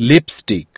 lipstick.